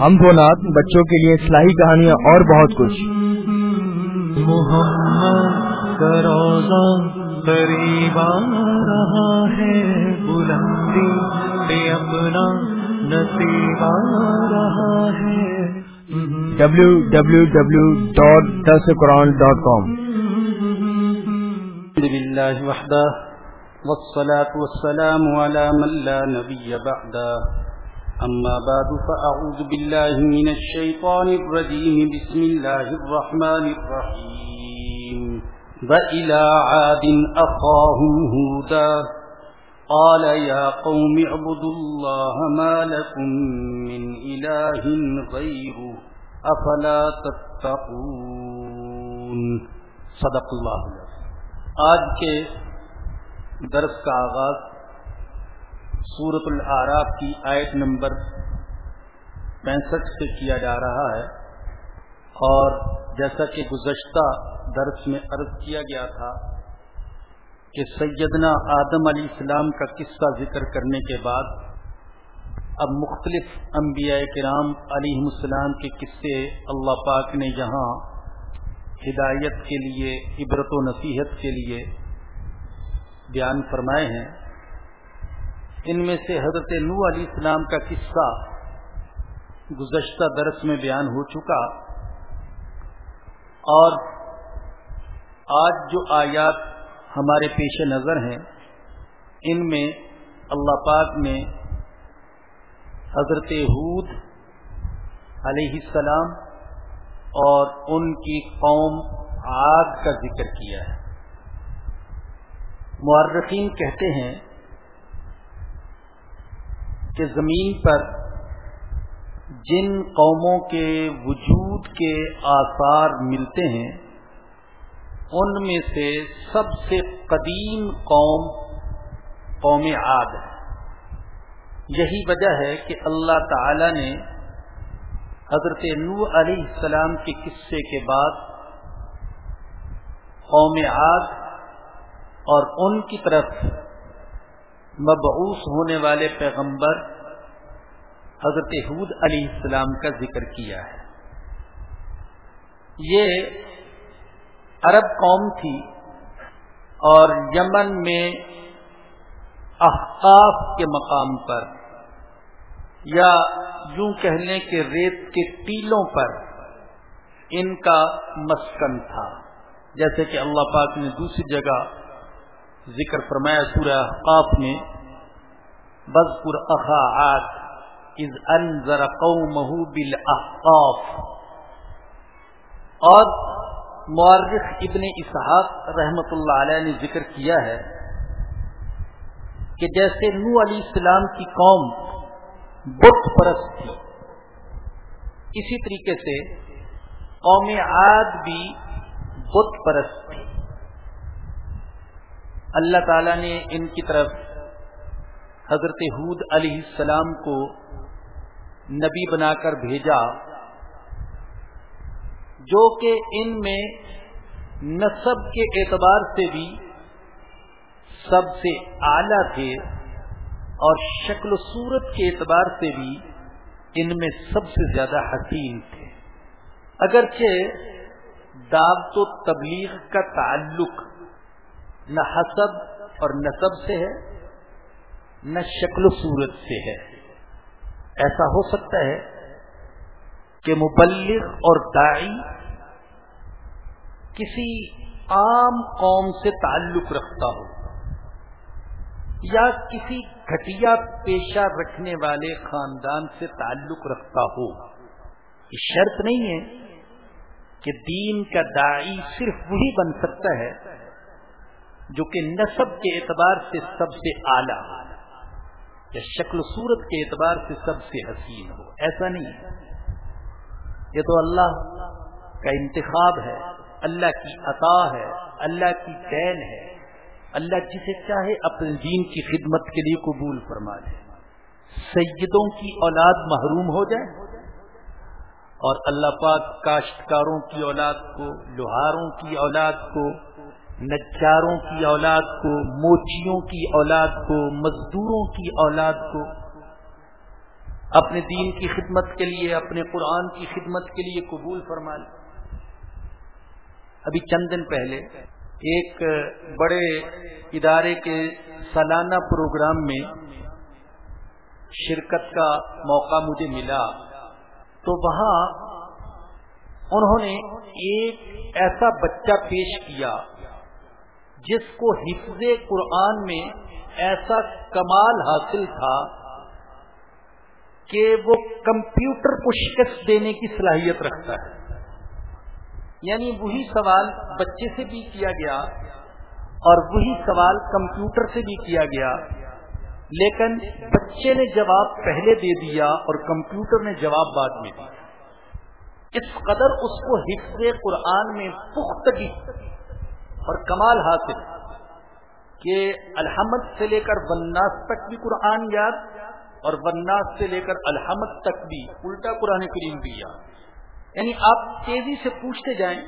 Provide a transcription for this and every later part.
ہم دو نات بچوں کے لیے اصلاحی کہانیاں اور بہت کچھ۔ محمد روزہ قریب رہا ہے بلندی پہ اپنا نصیب آ رہا ہے۔ W W W dot this Quran dot com بالله وحده والصلاة والسلام على من لا نبي بعده أما بعد، فأعوذ بالله من الشيطان الرجيم. بسم الله الرحمن الرحيم. وإلى عاد أخاهم هودا. قال، يا قوم اعبدوا الله ما لكم من إله غيره، أفلا تتقون. صدق الله آج کے درس کا آغاز سورت العراف کی آیت نمبر پینسٹھ سے کیا جا رہا ہے اور جیسا کہ گزشتہ درس میں عرض کیا گیا تھا کہ سیدنا آدم علیہ السلام کا قصہ ذکر کرنے کے بعد اب مختلف انبیاء کرام علیہ السلام کے قصے اللہ پاک نے یہاں ہدایت کے لیے، عبرت و نصیحت کے لیے بیان فرمائے ہیں۔ ان میں سے حضرت نو علیہ السلام کا قصہ گزشتہ درس میں بیان ہو چکا اور آج جو آیات ہمارے پیش نظر ہیں، ان میں اللہ پاک نے حضرت حود علیہ السلام اور ان کی قوم آگ کا ذکر کیا ہے۔ معرقین کہتے ہیں کہ زمین پر جن قوموں کے وجود کے آثار ملتے ہیں، ان میں سے سب سے قدیم قوم قوم عاد ہے۔ یہی وجہ ہے کہ اللہ تعالی نے حضرت نو علیہ السلام کے قصے کے بعد قوم عاد اور ان کی طرف مبعوث ہونے والے پیغمبر حضرت حود علیہ السلام کا ذکر کیا ہے۔ یہ عرب قوم تھی اور یمن میں احقاف کے مقام پر یا یوں کہنے کے ریت کے ٹیلوں پر ان کا مسکن تھا۔ جیسے کہ اللہ پاک نے دوسری جگہ ذکر فرمایا سورہ قاف میں بزپر اخاعت از انذر قومه بالاحقاف اور معرخ ابن اسحاق رحمت اللہ علیہ نے ذکر کیا ہے کہ جیسے نو علیہ السلام کی قوم بت پرست تھی، اسی طریقے سے قوم عاد بھی بت پرست تھی۔ اللہ تعالی نے ان کی طرف حضرت حود علیہ السلام کو نبی بنا کر بھیجا، جو کہ ان میں نصب کے اعتبار سے بھی سب سے اعلی تھے اور شکل و صورت کے اعتبار سے بھی ان میں سب سے زیادہ حسین تھے۔ اگرچہ دعوت و تبلیغ کا تعلق نہ حسب اور نصب سے ہے، نہ شکل و صورت سے ہے۔ ایسا ہو سکتا ہے کہ مبلغ اور دائی کسی عام قوم سے تعلق رکھتا ہو یا کسی گھٹیا پیشہ رکھنے والے خاندان سے تعلق رکھتا ہو۔ یہ شرط نہیں ہے کہ دین کا دائی صرف وہی بن سکتا ہے جو کہ نصب کے اعتبار سے سب سے اعلی یا شکل صورت کے اعتبار سے سب سے حسین ہو، ایسا نہیں۔ یہ تو اللہ کا انتخاب ہے، اللہ کی عطا ہے، اللہ کی دین ہے۔ اللہ جسے چاہے اپنے دین کی خدمت کے لیے قبول فرما دے۔ سیدوں کی اولاد محروم ہو جائے اور اللہ پاک کاشتکاروں کی اولاد کو، لوہاروں کی اولاد کو نجاروں کی اولاد کو، موچیوں کی اولاد کو، مزدوروں کی اولاد کو۔ اپنے دین کی خدمت کے لیے، اپنے قرآن کی خدمت کے لیے قبول فرما لے ابھی چند دن پہلے ایک بڑے ادارے کے سالانہ پروگرام میں شرکت کا موقع مجھے ملا۔ تو وہاں انہوں نے ایک ایسا بچہ پیش کیا۔ جس کو حفظ قرآن میں ایسا کمال حاصل تھا کہ وہ کمپیوٹر کو شکست دینے کی صلاحیت رکھتا ہے۔ یعنی وہی سوال بچے سے بھی کیا گیا اور وہی سوال کمپیوٹر سے بھی کیا گیا، لیکن بچے نے جواب پہلے دے دیا اور کمپیوٹر نے جواب بعد میں دیا۔ اس قدر اس کو حفظ قرآن میں پختگی اور کمال حاصل کہ الحمد سے لے کر وناس تک بھی قرآن یاد اور وناس سے لے کر الحمد تک بھی الٹا قرآن کریم بھی یاد۔ یعنی آپ تیزی سے پوچھتے جائیں،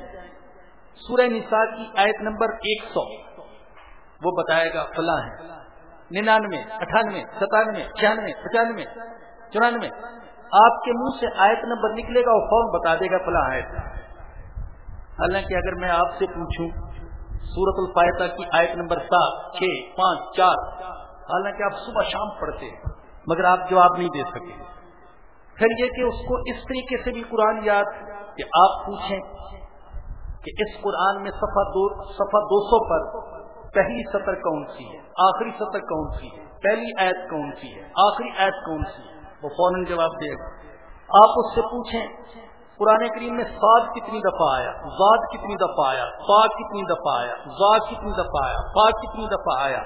سورہ نساء کی آیت نمبر ایک سو۔ وہ بتائے گا، فلاں ہے ننانوے، اٹھانوے، ستانوے، چھیانوے، پچانوے، چورانوے۔ آپ کے منہ سے آیت نمبر نکلے گا وہ فون بتا دے گا فلاں آیت۔ حالانکہ اگر میں آپ سے پوچھوں سورت الفائدہ کی آیت نمبر سات، چھ، پانچ، چار۔ حالانکہ آپ صبح شام پڑھتے مگر آپ جواب نہیں دے سکے۔ پھر یہ کہ اس کو اس طریقے سے بھی قرآن یاد کہ آپ پوچھیں کہ اس قرآن میں صفحہ دو صفحہ دو سو پر پہلی سطر کون سی ہے؟ آخری سطر کون سی ہے؟ پہلی آیت کون سی ہے؟ آخری آیت کون سی ہے؟ وہ فوراً جواب دے گا۔ آپ اس سے پوچھیں قرآن کریم میں سعد کتنی دفعہ آیا، زاد کتنی دفعہ آیا فا کتنی دفعہ آیا، زاد کتنی دفعہ آیا فا کتنی دفعہ آیا،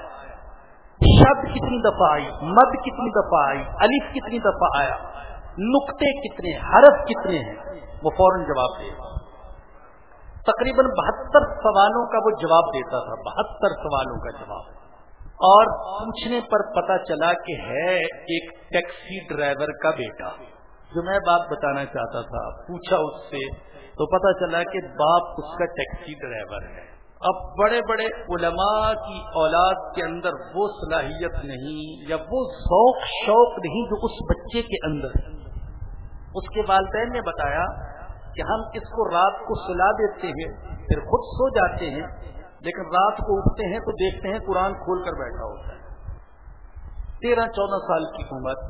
شب کتنی دفعہ آئی، مد کتنی دفعہ آئی، الف کتنی دفعہ آیا، نقطے کتنے حرف کتنے ہیں؟ وہ فوراً جواب دے تقریباً بہتر سوالوں کا وہ جواب دیتا تھا، بہتر سوالوں کا جواب۔ اور پوچھنے پر پتا چلا کہ ہے ایک ٹیکسی ڈرائیور کا بیٹا۔ جو میں بات بتانا چاہتا تھا، پوچھا اس سے، تو پتا چلا کہ باپ اس کا ٹیکسی ڈرائیور ہے۔ اب بڑے بڑے علماء کی اولاد کے اندر وہ صلاحیت نہیں یا وہ ذوق، شوق نہیں جو اس بچے کے اندر اس کے والدین نے بتایا کہ ہم اس کو رات کو سلا دیتے ہیں، پھر خود سو جاتے ہیں، لیکن رات کو اٹھتے ہیں تو دیکھتے ہیں قرآن کھول کر بیٹھا ہوتا ہے۔ تیرہ، چودہ سال کی عمر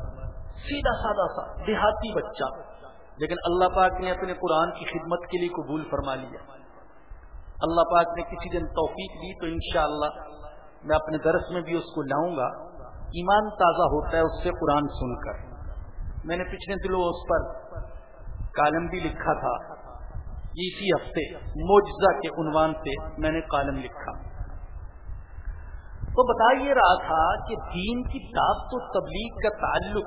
سیدھا سادہ سا، دیہاتی بچہ۔ لیکن اللہ پاک نے اپنے قرآن کی خدمت کے لیے قبول فرما لیا۔ اللہ پاک نے کسی دن توفیق دی تو انشاءاللہ میں اپنے درس میں بھی اس کو لاؤں گا۔ ایمان تازہ ہوتا ہے اس سے قرآن سن کر۔ میں نے پچھلے دنوں اس پر کالم بھی لکھا تھا۔ اسی ہفتے موجزہ کے عنوان سے میں نے کالم لکھا۔ تو بتا یہ رہا تھا کہ دین کی دعوت و تبلیغ کا تعلق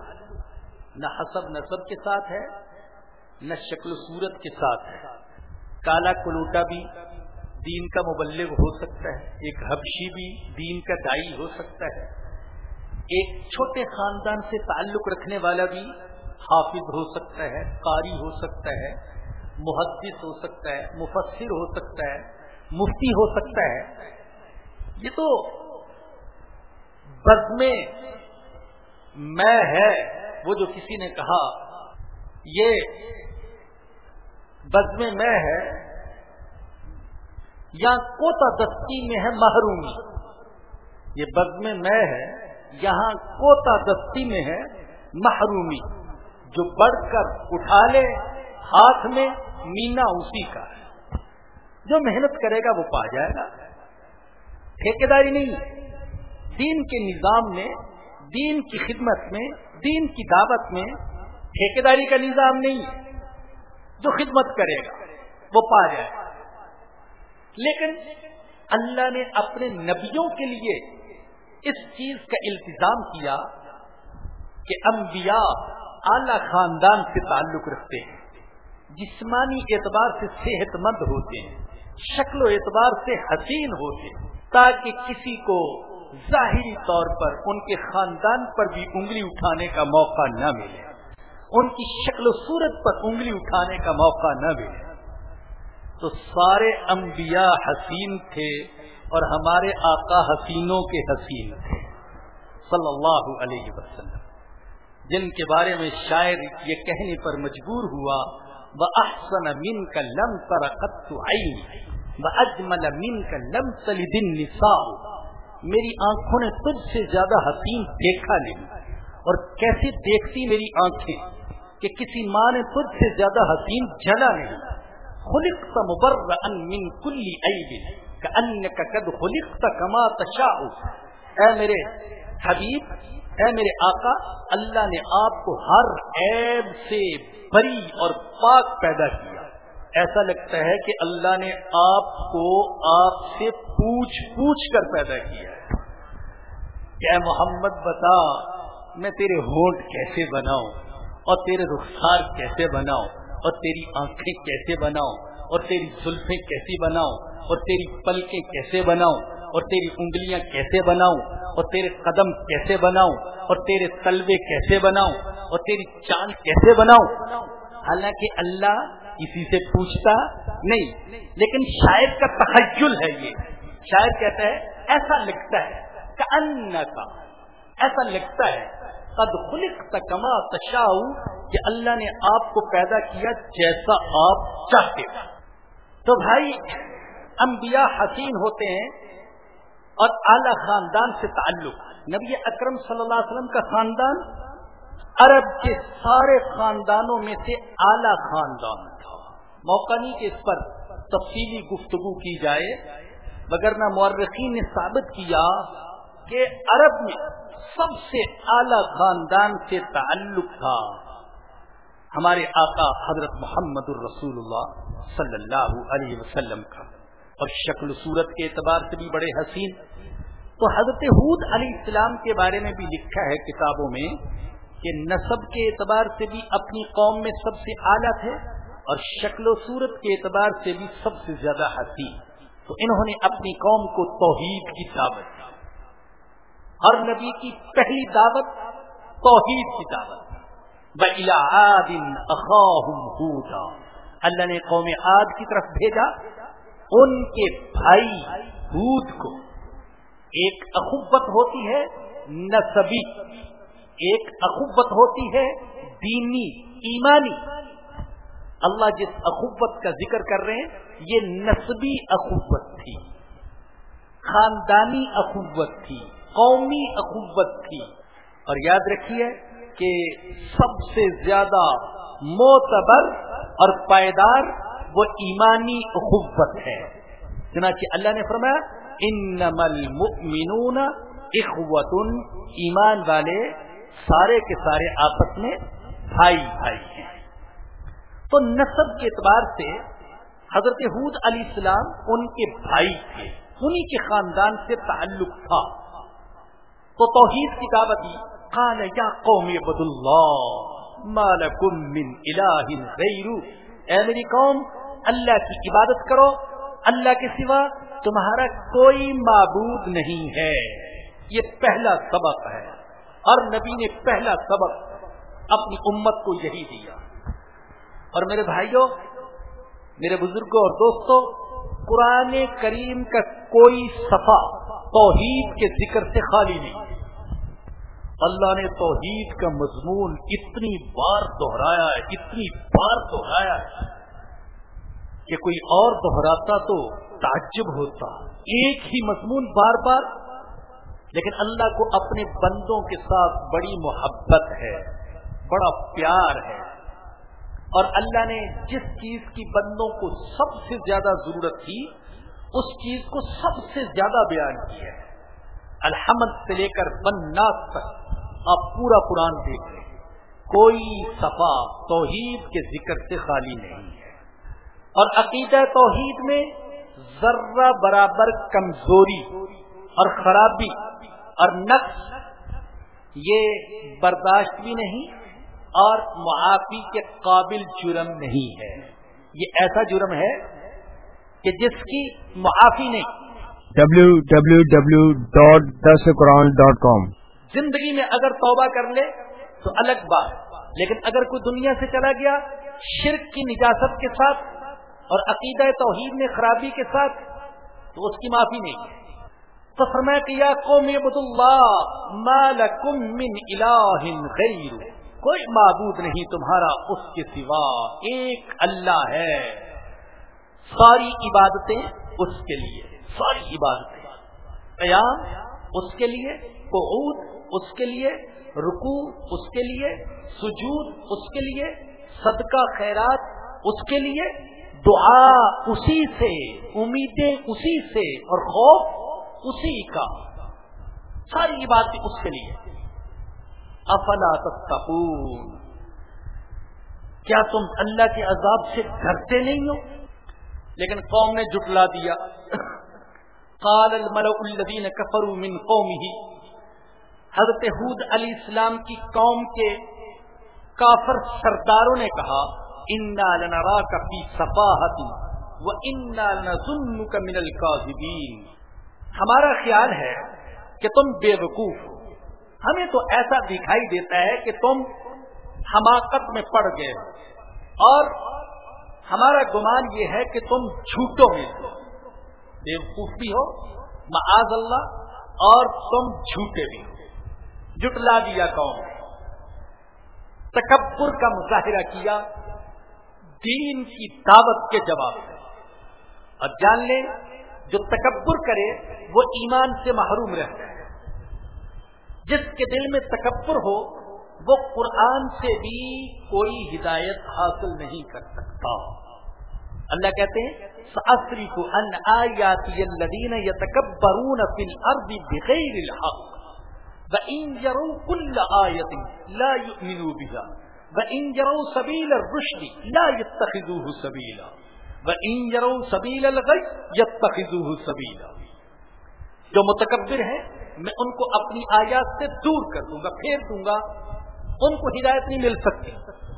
نہ حسب نصب کے ساتھ ہے، نہ شکل و صورت کے ساتھ ہے۔ کالا کلوٹا بھی دین کا مبلغ ہو سکتا ہے، ایک حبشی بھی دین کا دائی ہو سکتا ہے۔ ایک چھوٹے خاندان سے تعلق رکھنے والا بھی حافظ ہو سکتا ہے، قاری ہو سکتا ہے، محدث ہو سکتا ہے، مفسر ہو سکتا ہے، مفتی ہو سکتا ہے۔ یہ تو بز میں میں ہے، وہ جو کسی نے کہا، یہ بز میں ہے، یا کوتا دستی میں ہے محرومی، یہ بز میں میں ہے، یہاں کوتا دستی میں ہے محرومی، جو بڑھ کر اٹھا لے، ہاتھ میں مینا اسی کا ہے۔ جو محنت کرے گا وہ پا جائے گا۔ ٹھیکیداری نہیں دین کے نظام میں، دین کی خدمت میں، دین کی دعوت میں ٹھیکیداری کا نظام نہیں ہے۔ جو خدمت کرے گا، وہ پا جائے گا۔ لیکن اللہ نے اپنے نبیوں کے لیے اس چیز کا التظام کیا کہ انبیاء اعلی خاندان سے تعلق رکھتے ہیں، جسمانی اعتبار سے صحت مند ہوتے ہیں، شکل و اعتبار سے حسین ہوتے ہیں، تاکہ کسی کو ظاہری طور پر ان کے خاندان پر بھی انگلی اٹھانے کا موقع نہ ملے۔ ان کی شکل و صورت پر انگلی اٹھانے کا موقع نہ ملے۔ تو سارے انبیاء حسین تھے اور ہمارے آقا حسینوں کے حسین تھے۔ صلی اللہ علیہ وسلم۔ جن کے بارے میں شاعر یہ کہنے پر مجبور ہوا وہ احسن من کا لم ترقت اجمل من کا لم تلد النساء۔ میری آنکھوں نے تجھ سے زیادہ حسین دیکھا نہیں اور کیسے دیکھتی میری آنکھیں کہ کسی ماں نے تجھ سے زیادہ حسین جلا نہیں؟ خلقت مبرئا من كل عیب کانک قد خلقت کما تشاء۔ اے میرے حبیب، اے میرے آقا، اللہ نے آپ کو ہر عیب سے بری اور پاک پیدا کیا۔ ایسا لگتا ہے کہ اللہ نے آپ کو آپ سے پوچھ پوچھ کر پیدا کیا ہے۔ کہ اے محمد بتا، میں تیرے ہونٹ کیسے بناؤں؟ اور تیرے رخسار کیسے بناؤں؟ اور تیری آنکھیں کیسے بناؤں؟ اور تیری زلفیں کیسی بناؤں؟ اور تیری پلکیں کیسے بناؤں؟ اور تیری انگلیاں کیسے بناؤں؟ اور تیرے قدم کیسے بناؤں؟ اور تیرے تلوے کیسے بناؤں؟ اور تیری چاند کیسے بناؤں؟ حالانکہ اللہ اسی سے پوچھتا نہیں۔ لیکن شاید کا تخیل ہے یہ۔ شاید کہتا ہے، ایسا لگتا ہے کہ کا ایسا لگتا ہے، قد خلق تکما تشاؤ کہ اللہ نے آپ کو پیدا کیا جیسا آپ چاہتے تو بھائی، انبیاء حسین ہوتے ہیں اور اعلی خاندان سے تعلق۔ نبی اکرم صلی اللہ علیہ وسلم کا خاندان عرب کے سارے خاندانوں میں سے اعلی خاندان تھا۔ موقع نہیں کہ اس پر تفصیلی گفتگو کی جائے، مگر نہ مورخین نے ثابت کیا کہ عرب میں سب سے اعلی خاندان سے تعلق تھا۔ ہمارے آقا حضرت محمد الرسول اللہ صلی اللہ علیہ وسلم کا۔ اور شکل صورت کے اعتبار سے بھی بڑے حسین۔ تو حضرت حود علیہ السلام کے بارے میں بھی لکھا ہے کتابوں میں کہ نصب کے اعتبار سے بھی اپنی قوم میں سب سے اعلیٰ تھے اور شکل و صورت کے اعتبار سے بھی سب سے زیادہ حسین۔ تو انہوں نے اپنی قوم کو توحید کی دعوت دی۔ ہر نبی کی پہلی دعوت توحید کی دعوت اللہ نے قوم عاد کی طرف بھیجا۔ ان کے بھائی دودھ کو۔ ایک اخبت ہوتی ہے نصبی ایک اخبت ہوتی ہے دینی، ایمانی۔ اللہ جس اخبت کا ذکر کر رہے ہیں، یہ نصبی اخبت تھی۔ خاندانی اخبت تھی، قومی اخبت تھی۔ اور یاد رکھیے کہ سب سے زیادہ معتبر اور پائیدار وہ ایمانی اخوت ہے۔ چنانچہ اللہ نے فرمایا ان المؤمنون اخوت، ایمان والے۔ سارے کے سارے آپس میں بھائی بھائی ہیں۔ تو نصب کے اعتبار سے حضرت حود علیہ السلام ان کے بھائی تھے، انہی کے خاندان سے تعلق تھا۔ تو توحید کی دعوت قال یا قوم عبد اللہ مالکم من الہ غیرو۔ اے میری قوم، اللہ کی عبادت کرو، اللہ کے سوا تمہارا کوئی معبود نہیں ہے۔ یہ پہلا سبق ہے۔ اور نبی نے پہلا سبق اپنی امت کو یہی دیا۔ اور میرے بھائیوں، میرے بزرگوں اور دوستوں، قرآن کریم کا کوئی صفا توحید کے ذکر سے خالی نہیں۔ اللہ نے توحید کا مضمون اتنی بار دہرایا ہے، اتنی بار دہرایا ہے کہ کوئی اور دہراتا تو تعجب ہوتا۔ ایک ہی مضمون بار بار لیکن اللہ کو اپنے بندوں کے ساتھ بڑی محبت ہے، بڑا پیار ہے۔ اور اللہ نے جس چیز کی بندوں کو سب سے زیادہ ضرورت تھی، اس چیز کو سب سے زیادہ بیان کیا ہے۔ الحمد سے لے کر بنناس تک آپ پورا قرآن دیکھ لیں۔ کوئی صفا توحید کے ذکر سے خالی نہیں ہے۔ اور عقیدہ توحید میں ذرہ برابر کمزوری اور خرابی اور نقص یہ برداشت بھی نہیں اور معافی کے قابل جرم نہیں ہے۔ یہ ایسا جرم ہے کہ جس کی معافی نہیں۔ W W W dot this Quran dot com زندگی میں اگر توبہ کر لے تو الگ بات۔ لیکن اگر کوئی دنیا سے چلا گیا شرک کی نجاست کے ساتھ اور عقیدہ توحید میں خرابی کے ساتھ تو اس کی معافی نہیں۔ تو فرمایا کہ یا قوم عبد اللہ مالکم من الہ غیر، کوئی معبود نہیں تمہارا اس کے سوا، ایک اللہ ہے۔ ساری عبادتیں اس کے لیے، ساری عبادتیں۔ قیام اس کے لیے، قعود اس کے لیے رکو اس کے لیے، سجود اس کے لیے، صدقہ خیرات اس کے لیے، دعا اسی سے، امیدیں اسی سے اور خوف اسی کا ساری باتیں اس کے لیے۔ افلا تتقون۔ کیا تم اللہ کے عذاب سے ڈرتے نہیں ہو؟ لیکن قوم نے جٹلا دیا۔ قال الملأ الذين كفروا من قومه۔ حضرت حود علیہ السلام کی قوم کے کافر سرداروں نے کہا، انا لنرا کا فی صفاحت و انا لنظن من القاذبین ہمارا خیال ہے کہ تم بے وقوف ہو۔ ہمیں تو ایسا دکھائی دیتا ہے کہ تم حماقت میں پڑ گئے ہو۔ اور ہمارا گمان یہ ہے کہ تم جھوٹوں میں ہو۔ بے وقوف بھی ہو، معاذ اللہ، اور تم جھوٹے بھی ہو۔ جٹلا دیا قوم تکبر کا مظاہرہ کیا، دین کی دعوت کے جواب میں اور جان لیں جو تکبر کرے، وہ ایمان سے محروم رہتا ہے۔ جس کے دل میں تکبر ہو، وہ قرآن سے بھی کوئی ہدایت حاصل نہیں کر سکتا۔ اللہ کہتے ہیں ساسری کو ان آیاتی الذین یتکبرون فی الارض بغیر الحق۔ وَإِن يَرَوْا كُلَّ آيَةٍ لَا يُؤْمِنُوا بِهَا۔ وَإِن يَرَوْا سَبِيلَ الرُّشْدِ لَا يَتَّخِذُوهُ سَبِيلًا۔ وَإِن يَرَوْا سَبِيلَ الْغَيِّ يَتَّخِذُوهُ سَبِيلًا۔ جو متکبر ہیں، میں ان کو اپنی آیات سے دور کر دوں گا، پھیر دوں گا۔ ان کو ہدایت نہیں مل سکتی۔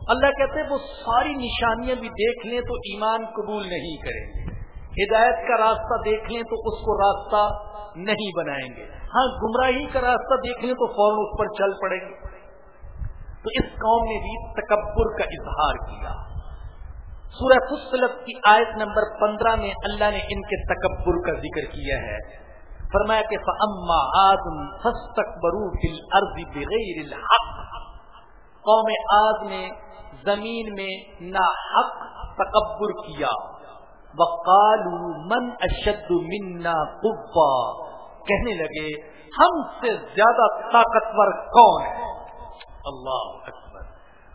اللہ کہتے ہیں، وہ ساری نشانیاں بھی دیکھ لیں تو ایمان قبول نہیں کریں گے۔ ہدایت کا راستہ دیکھ لیں تو اس کو راستہ نہیں بنائیں گے۔ ہاں گمراہی کا راستہ دیکھ لیں تو فوراً اس پر چل پڑیں گے۔ تو اس قوم نے بھی تکبر کا اظہار کیا۔ سورہ فصلت کی آیت نمبر پندرہ میں اللہ نے ان کے تکبر کا ذکر کیا ہے۔ فرمایا کہ فما آدم فستکبرو فی الارض بغیر الحق۔ قوم آد نے زمین میں نا حق تکبر کیا۔ وقالو من اشد منا قبا۔ کہنے لگے، ہم سے زیادہ طاقتور کون ہے؟ اللہ اکبر۔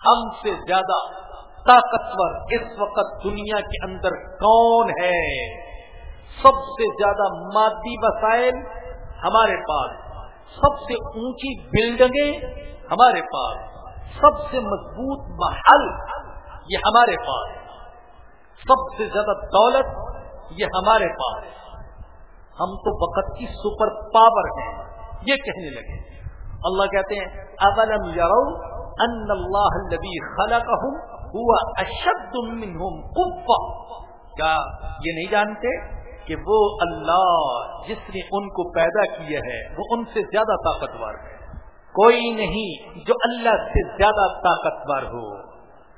ہم سے زیادہ طاقتور اس وقت دنیا کے اندر کون ہے؟ سب سے زیادہ مادی وسائل ہمارے پاس سب سے اونچی بلڈنگیں ہمارے پاس سب سے مضبوط محل یہ ہمارے پاس سب سے زیادہ دولت یہ ہمارے پاس ہم تو وقت کی سپر پاور ہیں۔ یہ کہنے لگے۔ اللہ کہتے ہیں، اولم یرو ان اللہ الذي خلقهم هو اشد منهم قوه کیا یہ نہیں جانتے کہ وہ اللہ جس نے ان کو پیدا کیا ہے، وہ ان سے زیادہ طاقتور ہے۔ کوئی نہیں جو اللہ سے زیادہ طاقتور ہو۔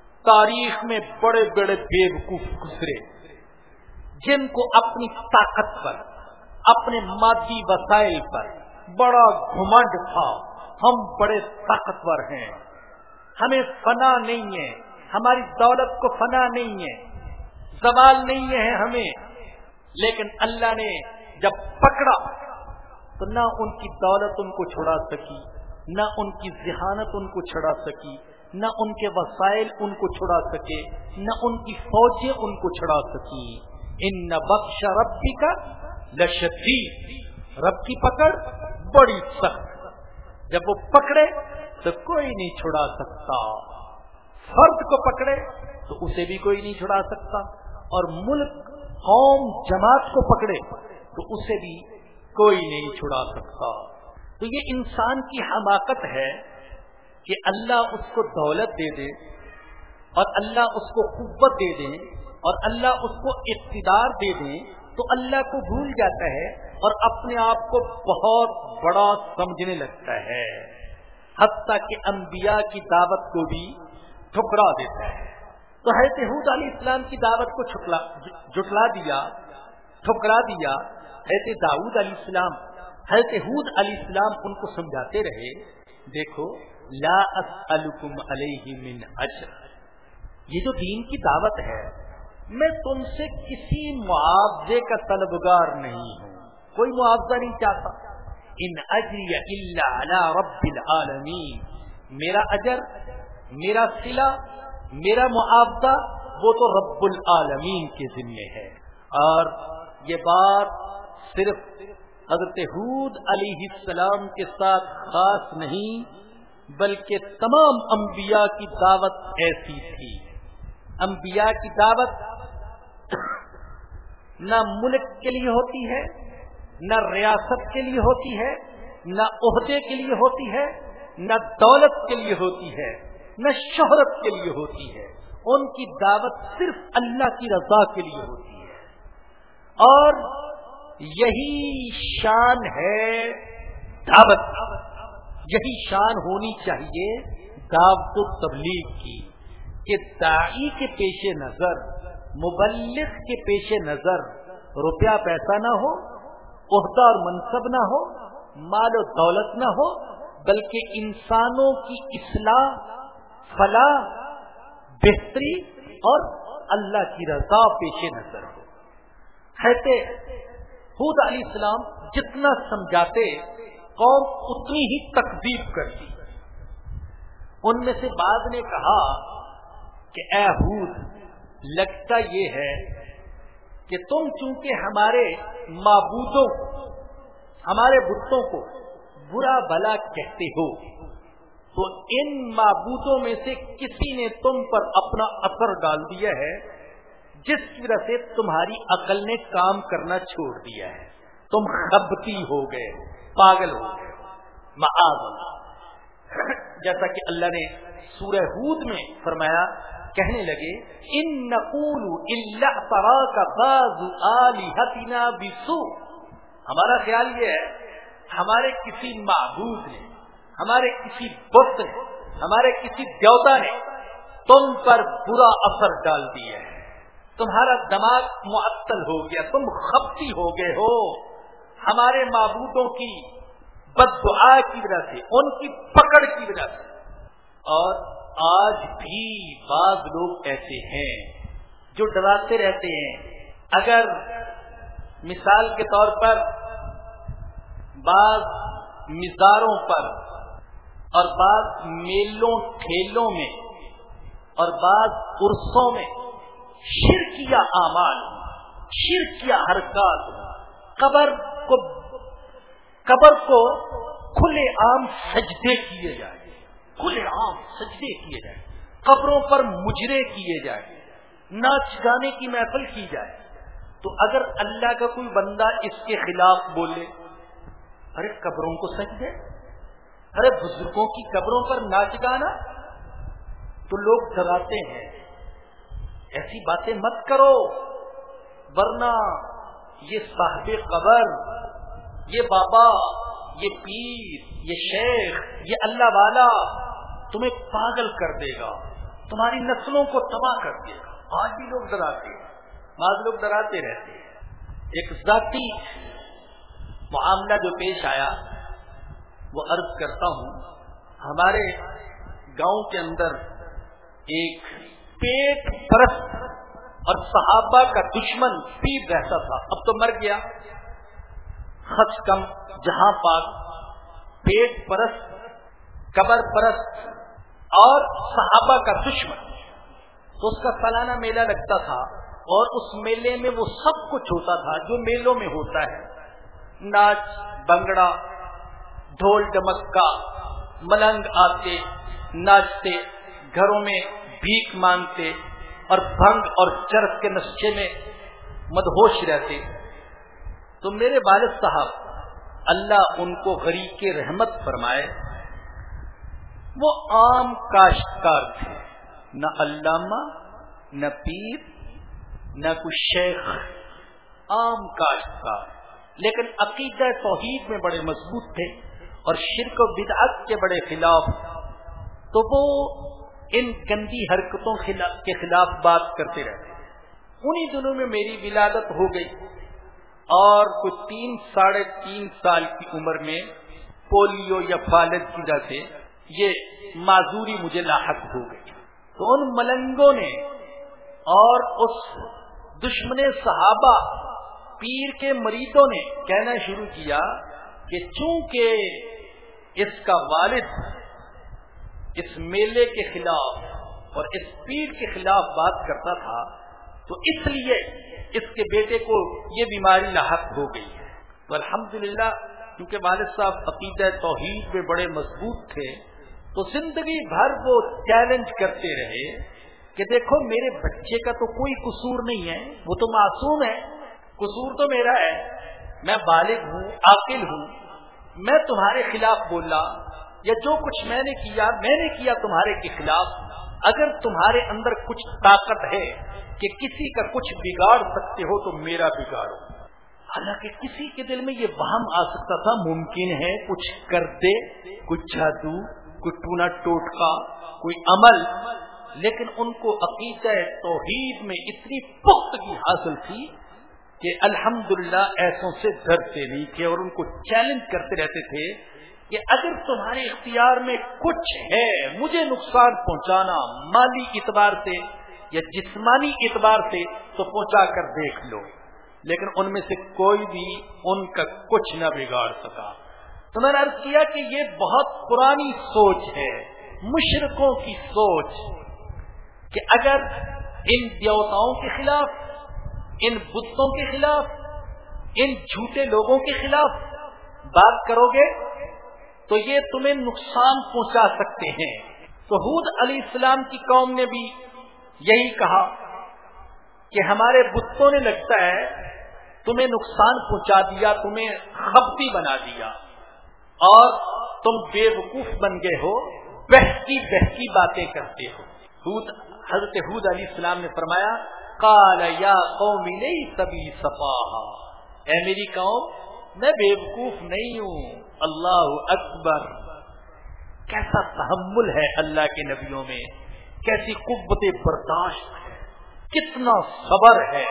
تاریخ میں بڑے بڑے بے وقوف گزرے۔ جن کو اپنی طاقت پر، اپنے مادی وسائل پر بڑا گھمنڈ تھا۔ ہم بڑے طاقتور ہیں۔ ہمیں فنا نہیں ہے۔ ہماری دولت کو فنا نہیں ہے سوال نہیں ہے ہمیں۔ لیکن اللہ نے جب پکڑا، تو نہ ان کی دولت ان کو چھڑا سکی، نہ ان کی ذہانت ان کو چھڑا سکی، نہ ان کے وسائل ان کو چھڑا سکے، نہ ان کی فوجیں ان کو چھڑا سکی۔ ان نہ بخش ربی کا لشتی رب کی پکڑ بڑی سخت۔ جب وہ پکڑے تو کوئی نہیں چھڑا سکتا۔ فرد کو پکڑے تو اسے بھی کوئی نہیں چھڑا سکتا۔ اور ملک، قوم، جماعت کو پکڑے تو اسے بھی کوئی نہیں چھڑا سکتا۔ تو یہ انسان کی حماقت ہے کہ اللہ اس کو دولت دے دے اور اللہ اس کو قوت دے دے اور اللہ اس کو اقتدار دے دے تو اللہ کو بھول جاتا ہے اور اپنے آپ کو بہت بڑا سمجھنے لگتا ہے۔ حتیٰ کہ انبیاء کی دعوت کو بھی ٹھکرا دیتا ہے تو حضرت حود علیہ السلام کی دعوت کو جٹلا دیا، ٹھکرا دیا۔ حضرت داؤد علیہ السلام حضرت حود علیہ السلام ان کو سمجھاتے رہے، دیکھو، لا اسألکم علیہ من اجر۔ یہ جو دین کی دعوت ہے، میں تم سے کسی معاوضے کا طلبگار نہیں ہوں۔ کوئی معاوضہ نہیں چاہتا۔ ان اجری الا علی رب العالمین۔ میرا اجر میرا سلا، میرا معاوضہ، وہ تو رب العالمین کے ذمے ہے۔ اور یہ بات صرف حضرت حود علیہ السلام کے ساتھ خاص نہیں، بلکہ تمام انبیاء کی دعوت ایسی تھی۔ انبیاء کی دعوت نہ ملک کے لیے ہوتی ہے، نہ ریاست کے لیے ہوتی ہے، نہ عہدے کے لیے ہوتی ہے، نہ دولت کے لیے ہوتی ہے۔ نہ شہرت کے لیے ہوتی ہے۔ ان کی دعوت صرف اللہ کی رضا کے لیے ہوتی ہے۔ اور یہی شان ہے دعوت۔ یہی شان ہونی چاہیے دعوت و تبلیغ کی کہ دائی کے پیش نظر، مبلغ کے پیش نظر روپیہ پیسہ نہ ہو، عہدہ اور منصب نہ ہو، مال و دولت نہ ہو، بلکہ انسانوں کی اصلاح فلاح بہتری اور اللہ کی رضا پیش نظر ہو۔ کہتے خود علیہ السلام جتنا سمجھاتے، قوم اتنی ہی تقزیب کرتی۔ ان میں سے بعد نے کہا کہ اے حود، لگتا یہ ہے کہ تم چونکہ ہمارے معبودوں، ہمارے بتوں کو برا بلا کہتے ہو تو ان معبودوں میں سے کسی نے تم پر اپنا اثر ڈال دیا ہے جس کی وجہ سے تمہاری عقل نے کام کرنا چھوڑ دیا ہے۔ تم خبتی ہو گئے، پاگل ہو گئے۔ معاذ جیسا کہ اللہ نے سورہ ہود میں فرمایا، کہنے لگے، ان نقول اللہ ترا کا باز بسو ہمارا خیال یہ ہے، ہمارے کسی معبود نے ہمارے کسی بت نے، ہمارے کسی دیوتا نے تم پر برا اثر ڈال دیا ہے۔ تمہارا دماغ معطل ہو گیا، تم خپتی ہو گئے ہو۔ ہمارے معبودوں کی بد دعا کی وجہ سے، ان کی پکڑ کی وجہ سے۔ اور آج بھی بعض لوگ ایسے ہیں جو ڈراتے رہتے ہیں۔ اگر مثال کے طور پر بعض مزاروں پر اور بعض میلوں ٹھیلوں میں، اور بعض عرصوں میں شرکیا اعمال شرکیا حرکات، قبر کو قبر کو کھلے عام سجدے کیے جائیں۔ کھلے عام سجدے کیے جائیں۔ قبروں پر مجرے کیے جائیں۔ ناچ گانے کی محفل کی جائے۔ تو اگر اللہ کا کوئی بندہ اس کے خلاف بولے، ارے قبروں کو سجدے۔ ارے بزرگوں کی قبروں پر ناچ گانا تو لوگ ڈراتے ہیں۔ ایسی باتیں مت کرو، ورنہ یہ صاحب قبر، یہ بابا، یہ پیر، یہ شیخ، یہ اللہ والا تمہیں پاگل کر دے گا، تمہاری نسلوں کو تباہ کر دے گا۔ آج بھی لوگ ڈراتے ہیں، بعض لوگ ڈراتے رہتے ہیں۔ ایک ذاتی معاملہ جو پیش آیا وہ عرض کرتا ہوں، ہمارے گاؤں کے اندر ایک پیٹ پرست اور صحابہ کا دشمن پیر رہتا تھا۔ اب تو مر گیا۔ خط کم، جہاں پاک، پیٹ پرست، قبر پرست اور صحابہ کا دشمن۔ تو اس کا سالانہ میلہ لگتا تھا اور اس میلے میں وہ سب کچھ ہوتا تھا جو میلوں میں ہوتا ہے۔ ناچ، بنگڑا ڈھول ڈمکا، ملنگ آتے، ناچتے، گھروں میں بھیک مانگتے اور بھنگ اور چرس کے نشے میں مدہوش رہتے۔ تو میرے والد صاحب، اللہ ان کو غریق رحمت فرمائے۔ وہ عام کاشتکار تھے۔ نہ علامہ، نہ پیر، نہ کچھ شیخ۔ عام کاشتکار۔ لیکن عقیدہ توحید میں بڑے مضبوط تھے۔ اور شرک و بدعت کے بڑے خلاف، تو وہ ان گندی حرکتوں کے خلاف بات کرتے رہتے انہی دنوں میں میری ولادت ہو گئی اور کچھ تین، ساڑھے تین سال کی عمر میں پولیو یا فالج کی وجہ سے یہ معذوری مجھے لاحق ہو گئی۔ تو ان ملنگوں نے اور اس دشمن صحابہ پیر کے مریضوں نے کہنا شروع کیا کہ چونکہ اس کا والد اس میلے کے خلاف اور اس پیر کے خلاف بات کرتا تھا، تو اس لیے اس کے بیٹے کو یہ بیماری لاحق ہو گئی ہے۔ تو الحمدللہ کیونکہ والد صاحب عقیدہ توحید میں بڑے مضبوط تھے، تو زندگی بھر وہ چیلنج کرتے رہے کہ دیکھو، میرے بچے کا تو کوئی قصور نہیں ہے، وہ تو معصوم ہے۔ قصور تو میرا ہے۔ میں بالغ ہوں، عاقل ہوں۔ میں تمہارے خلاف بولا یا جو کچھ میں نے کیا، میں نے کیا تمہارے کے خلاف، اگر تمہارے اندر کچھ طاقت ہے کہ کسی کا کچھ بگاڑ سکتے ہو تو میرا بگاڑو۔ حالانکہ کسی کے دل میں یہ وہم آ سکتا تھا، ممکن ہے کچھ کر دے، کچھ جادو کوئی ٹونا ٹوٹکا، کوئی عمل۔ لیکن ان کو عقیدہ توحید میں اتنی پختگی حاصل تھی کہ الحمدللہ ایسوں سے ڈرتے نہیں تھے اور ان کو چیلنج کرتے رہتے تھے کہ اگر تمہارے اختیار میں کچھ ہے، مجھے نقصان پہنچانا مالی اعتبار سے یا جسمانی اعتبار سے تو پہنچا کر دیکھ لو۔ لیکن ان میں سے کوئی بھی ان کا کچھ نہ بگاڑ سکا۔ تو میں نے عرض کیا کہ یہ بہت پرانی سوچ ہے مشرقوں کی سوچ کہ اگر ان دیوتاؤں کے خلاف ان بتوں کے خلاف، ان جھوٹے لوگوں کے خلاف بات کرو گے تو یہ تمہیں نقصان پہنچا سکتے ہیں۔ تو حود علی السلام کی قوم نے بھی یہی کہا کہ ہمارے بتوں نے لگتا ہے، تمہیں نقصان پہنچا دیا، تمہیں خبتی بنا دیا۔ اور تم بے وقوف بن گئے ہو بہتی بہتی باتیں کرتے ہو۔ حضرت حود علیہ السلام نے فرمایا کال یا قومی نہیں سبھی صفا اے میری قوم، میں بے وقوف نہیں ہوں۔ اللہ اکبر۔ کیسا تحمل ہے اللہ کے نبیوں میں۔ کیسی قبت برداشت ہے کتنا صبر ہے۔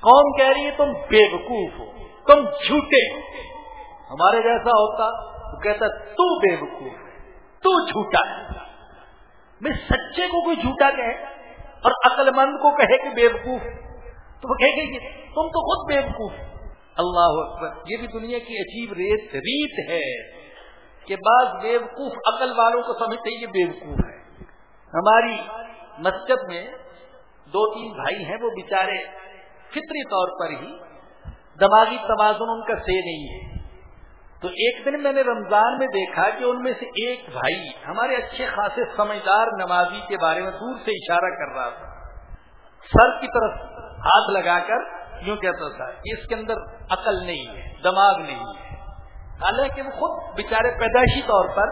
قوم کہہ رہی ہے، تم بے وقوف ہو۔ تم جھوٹے ہمارے جیسا ہوتا، تو کہتا، تو بے وقوف تو جھوٹا ہے۔ میں سچے کو کوئی جھوٹا کہے۔ اور عقل مند کو کہے کہ بے وقوف تو وہ کہے گی تم تو خود بے وقوف اللہ اکبر۔ یہ بھی دنیا کی عجیب ریت ریت ہے کہ بعض بے وقوف عقل والوں کو سمجھتے یہ بے وقوف ہے۔ ہماری مسجد میں دو تین بھائی ہیں، وہ بیچارے فطری طور پر ہی دماغی توازن ان کا سے نہیں ہے۔ تو ایک دن میں نے رمضان میں دیکھا کہ ان میں سے ایک بھائی ہمارے اچھے خاصے سمجھدار نمازی کے بارے میں دور سے اشارہ کر رہا تھا۔ سر کی طرف ہاتھ لگا کر یوں کہتا تھا، اس کے اندر عقل نہیں ہے، دماغ نہیں ہے۔ حالانکہ وہ خود بےچارے پیدائشی طور پر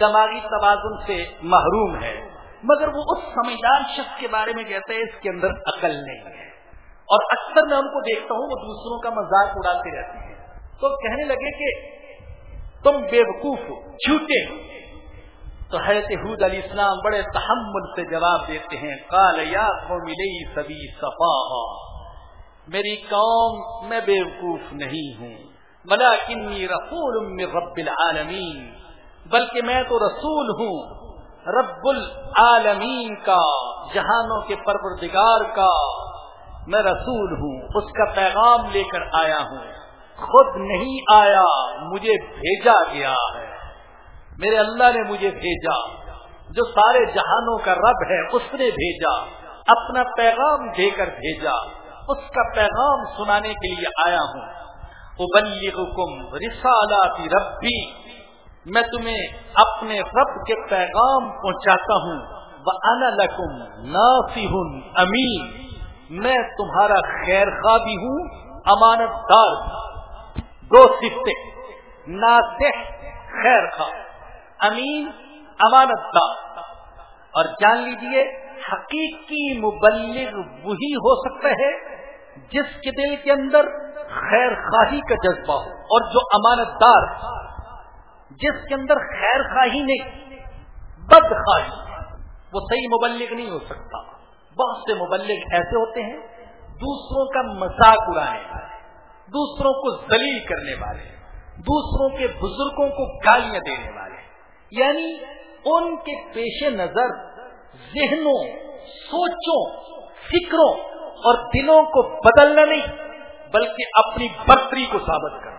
دماغی توازن سے محروم ہے، مگر وہ اس سمجھدار شخص کے بارے میں کہتا ہے، اس کے اندر عقل نہیں ہے۔ اور اکثر میں ان کو دیکھتا ہوں، وہ دوسروں کا مذاق اڑاتے رہتے ہیں۔ تو کہنے لگے کہ تم بے وقوف ہو جھوٹے ہو۔ تو حضرت حود علیہ السلام بڑے تحمل سے جواب دیتے ہیں کال یا ملی سبھی صفا میری قوم، میں بے وقوف نہیں ہوں۔ ملا کنی رسول رب العالمین۔ بلکہ میں تو رسول ہوں، رب العالمین کا، جہانوں کے پروردگار کا۔ میں رسول ہوں، اس کا پیغام لے کر آیا ہوں۔ خود نہیں آیا، مجھے بھیجا گیا ہے۔ میرے اللہ نے مجھے بھیجا۔ جو سارے جہانوں کا رب ہے، اس نے بھیجا۔ اپنا پیغام دے کر بھیجا۔ اس کا پیغام سنانے کے لیے آیا ہوں۔ ابلیغکم رسالات ربی۔ میں تمہیں اپنے رب کے پیغام پہنچاتا ہوں۔ وہ لکم نافی امین۔ میں تمہارا خیر خواہ بھی ہوں امانت دار دو سفتے ناصح، خیر خواہ۔ امین، امانت دار۔ اور جان لیجیے، حقیقی مبلغ وہی ہو سکتا ہے جس کے دل کے اندر خیر خواہی کا جذبہ ہو۔ اور جو امانت دار، جس کے اندر خیر خواہی نہیں، بد خواہی، وہ صحیح مبلغ نہیں ہو سکتا۔ بہت سے مبلغ ایسے ہوتے ہیں، دوسروں کا مذاق اڑانے۔ والے دوسروں کو ذلیل کرنے والے، دوسروں کے بزرگوں کو گالیاں دینے والے۔ یعنی ان کے پیش نظر ذہنوں، سوچوں، فکروں اور دلوں کو بدلنا نہیں، بلکہ اپنی برتری کو ثابت کرنا۔